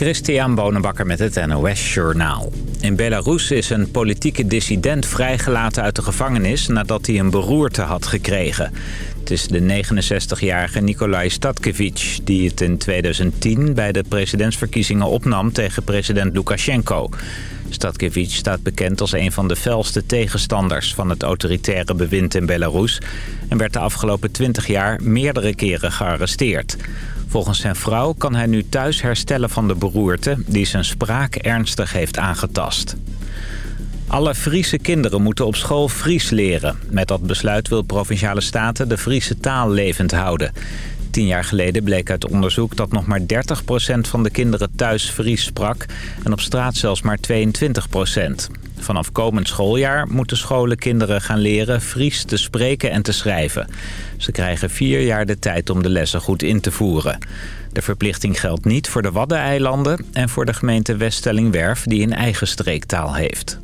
Christian Bonenbakker met het NOS Journaal. In Belarus is een politieke dissident vrijgelaten uit de gevangenis... nadat hij een beroerte had gekregen. Het is de 69-jarige Nikolai Statkevich... die het in 2010 bij de presidentsverkiezingen opnam tegen president Lukashenko. Statkevich staat bekend als een van de felste tegenstanders... van het autoritaire bewind in Belarus... en werd de afgelopen 20 jaar meerdere keren gearresteerd... Volgens zijn vrouw kan hij nu thuis herstellen van de beroerte... die zijn spraak ernstig heeft aangetast. Alle Friese kinderen moeten op school Fries leren. Met dat besluit wil Provinciale Staten de Friese taal levend houden. Tien jaar geleden bleek uit onderzoek dat nog maar 30% van de kinderen thuis Fries sprak... en op straat zelfs maar 22%. Vanaf komend schooljaar moeten scholen kinderen gaan leren Fries te spreken en te schrijven. Ze krijgen vier jaar de tijd om de lessen goed in te voeren. De verplichting geldt niet voor de Waddeneilanden en voor de gemeente Weststellingwerf die een eigen streektaal heeft.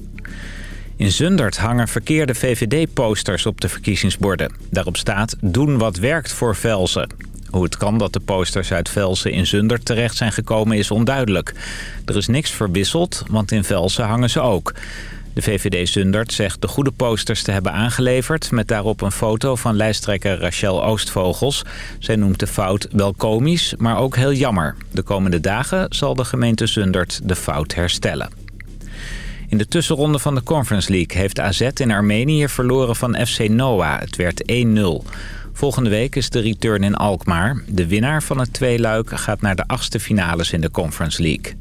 In Zundert hangen verkeerde VVD-posters op de verkiezingsborden. Daarop staat doen wat werkt voor Velzen. Hoe het kan dat de posters uit Velsen in Zundert terecht zijn gekomen is onduidelijk. Er is niks verwisseld, want in Velsen hangen ze ook. De VVD Zundert zegt de goede posters te hebben aangeleverd... met daarop een foto van lijsttrekker Rachel Oostvogels. Zij noemt de fout wel komisch, maar ook heel jammer. De komende dagen zal de gemeente Zundert de fout herstellen. In de tussenronde van de Conference League heeft AZ in Armenië verloren van FC Noah. Het werd 1-0. Volgende week is de return in Alkmaar. De winnaar van het tweeluik gaat naar de achtste finales in de Conference League.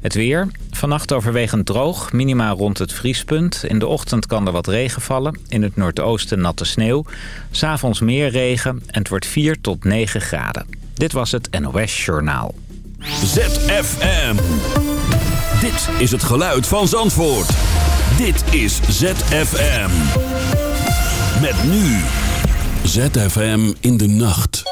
Het weer. Vannacht overwegend droog, minima rond het vriespunt. In de ochtend kan er wat regen vallen. In het noordoosten natte sneeuw. S'avonds meer regen en het wordt 4 tot 9 graden. Dit was het NOS Journaal. ZFM. Dit is het geluid van Zandvoort. Dit is ZFM. Met nu... ZFM in de nacht.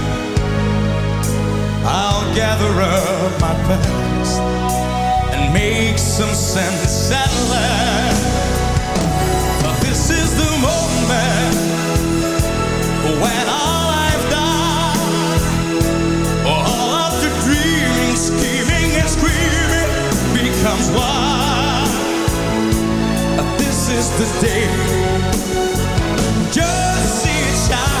I'll gather up my past and make some sense at last. But this is the moment when all I've done, all of the dreaming, scheming, and screaming becomes one. This is the day. Just see it shine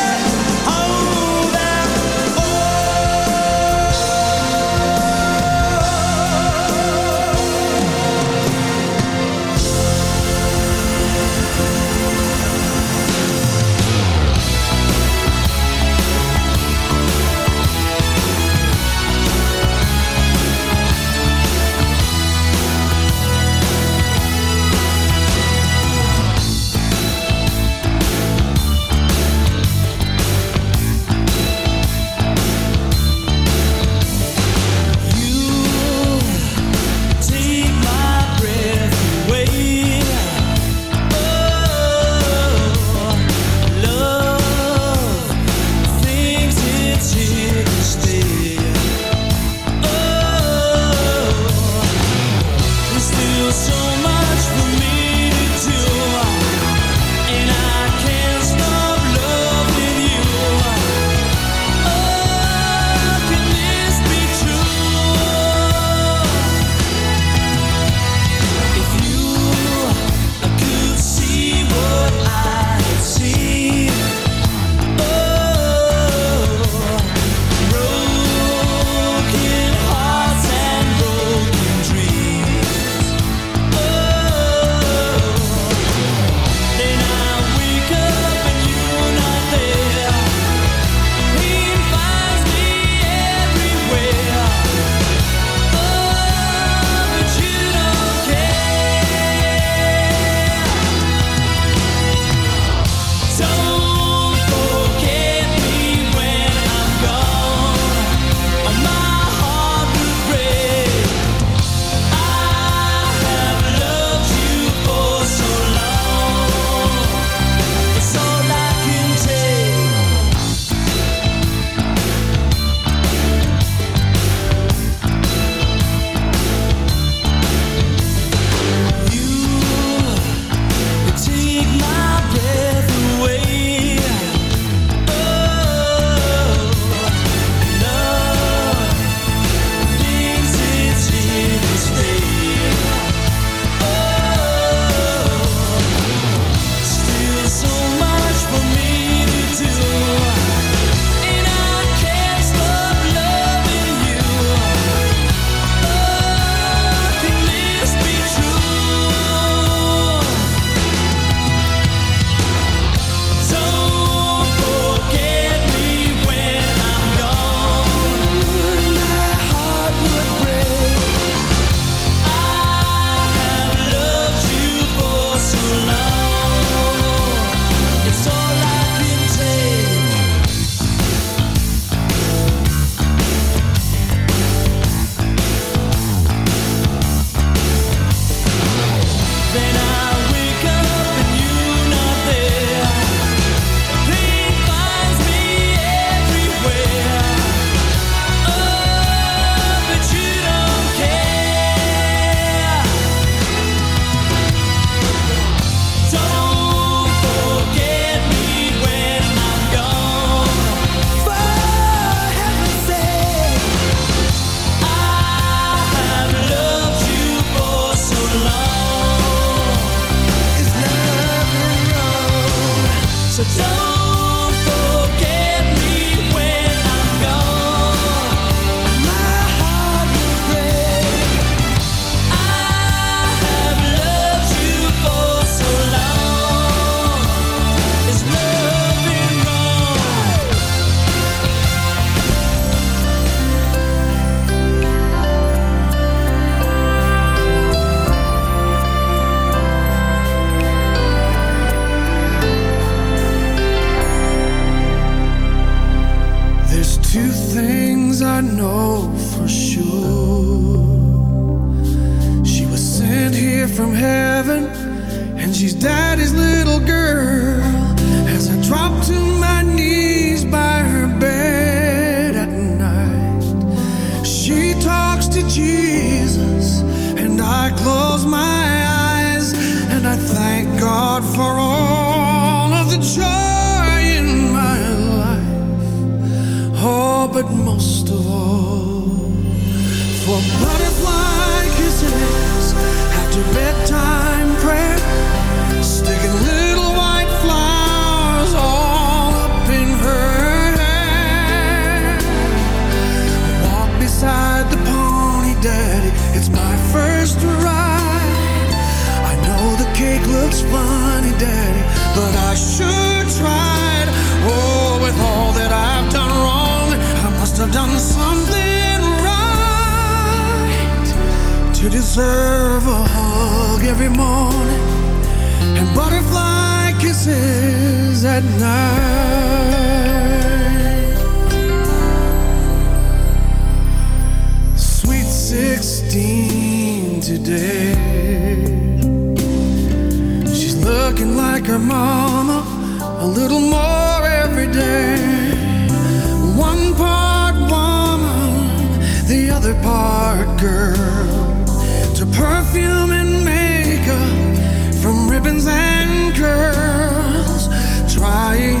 to perfume and makeup, from ribbons and curls, trying.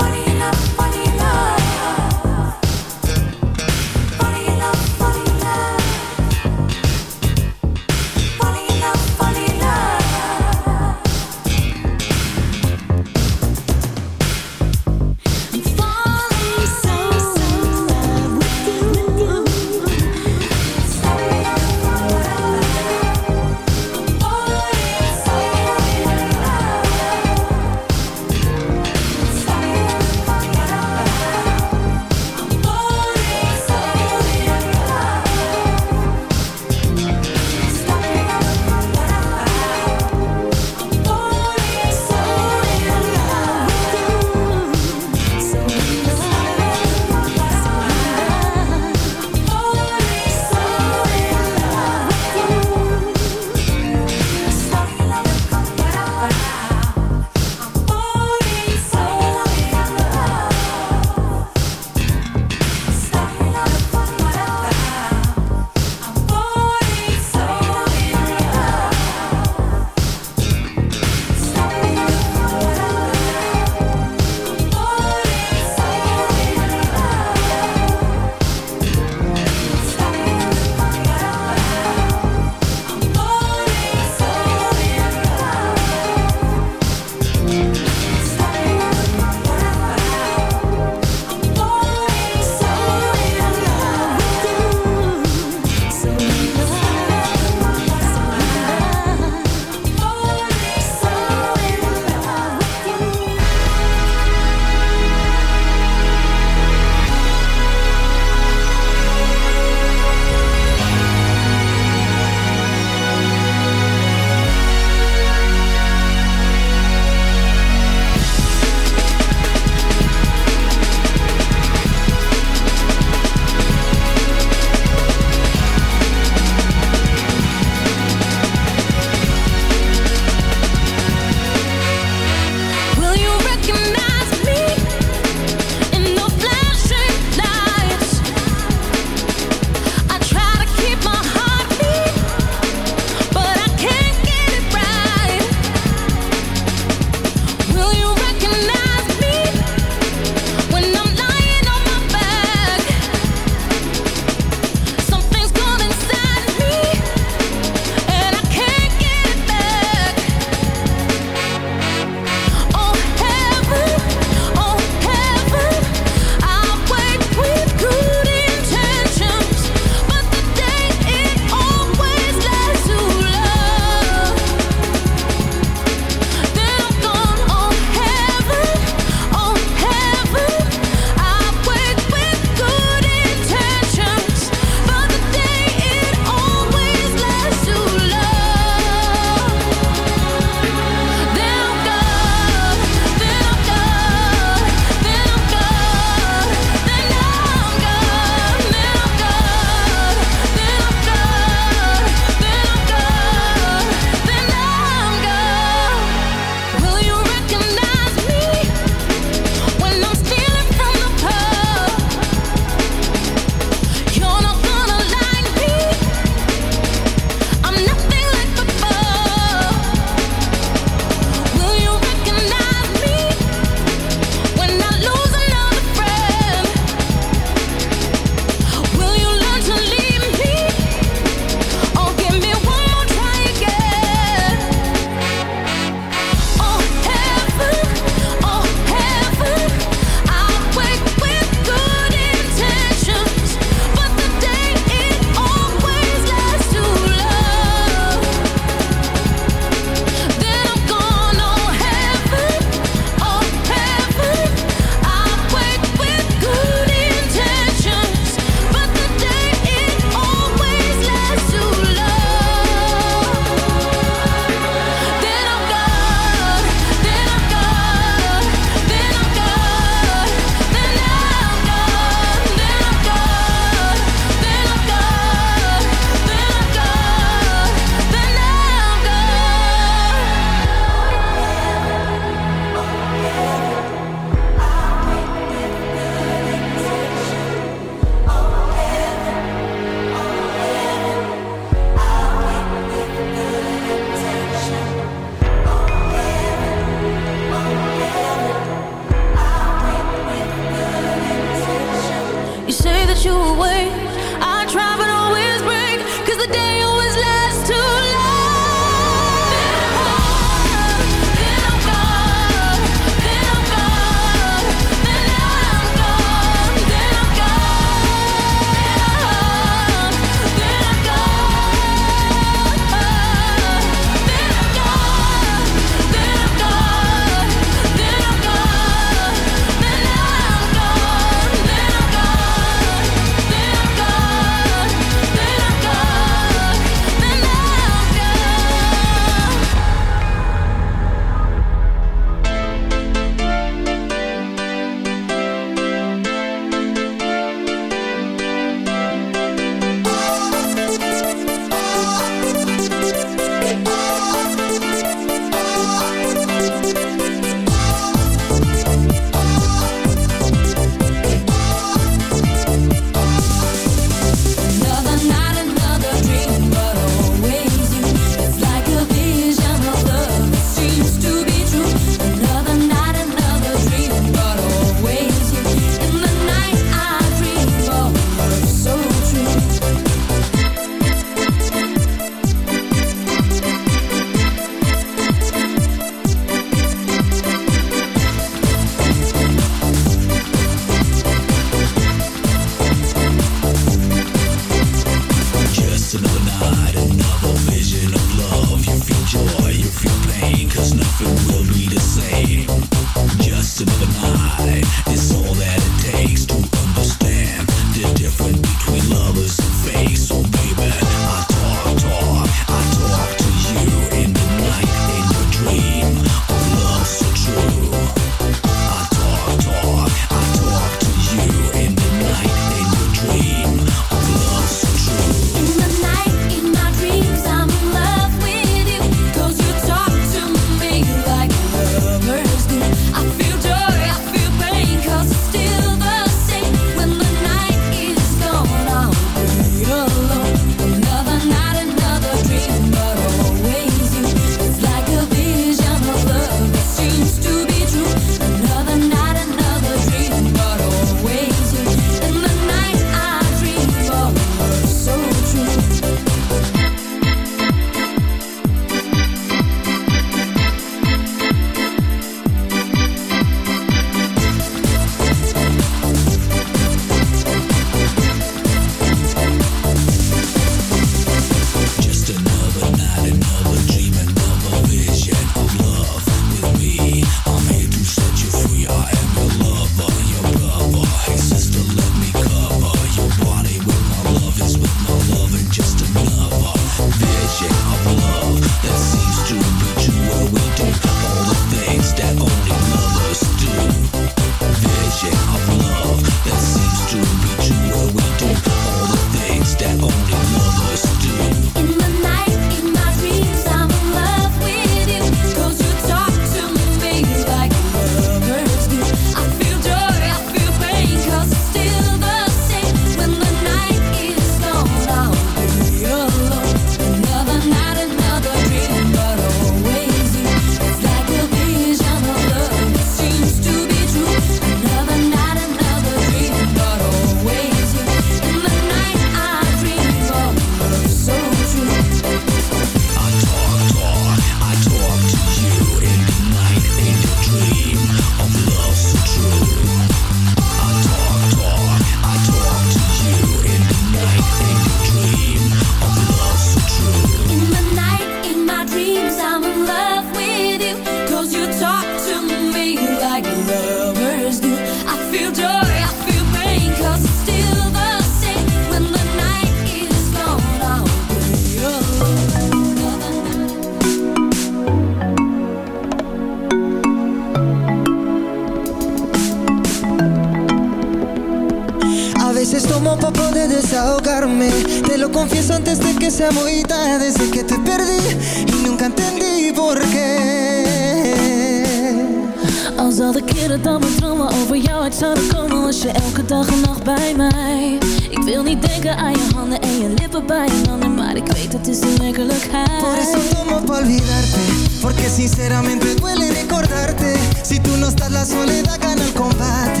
Ik weet het is de Por werkelijkheid eso tomo pa' olvidarte Porque sinceramente duele recordarte. Si tú no estás la soledad gana el combate.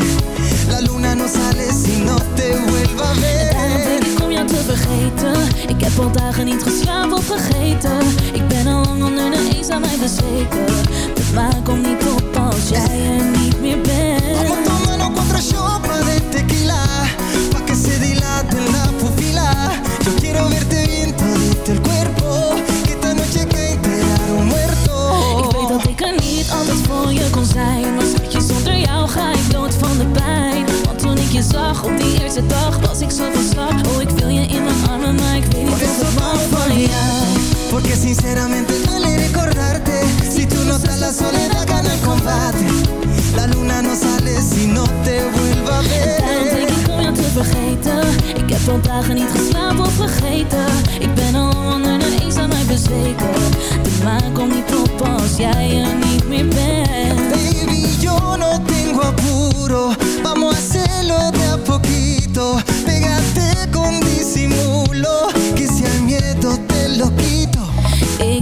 La luna no sale si no te vuelva a ver. Denk ik om jou te vergeten. Ik heb al dagen niet geslapen of vergeten. Ik ben al lang onder de eens aan mij bezweken. Het maakt om niet op als jij er niet meer Vamos bent tomando cuatro shots de tequila kon zijn Maar schatje, zonder jou ga. Ik dood van de pijn. Want toen ik je zag op die eerste dag Was ik zo van slag. Oh, ik wil je in mijn armen Maar ik weet niet of pa' van jou. Porque sinceramente duele recordarte. Si tú no estás la soledad gana el combate La luna no sale si no te vuelva a Daarom denk ver ik om jou te vergeten. Ik heb al dagen niet geslapen of vergeten. Ik ben al onder de eens aan mij bezweken. De maan komt niet op als jij er niet meer bent. Baby, yo no tengo apuro. Vamos a hacerlo de a poquito. Pégate con disimulo. Que si al miedo te lo quito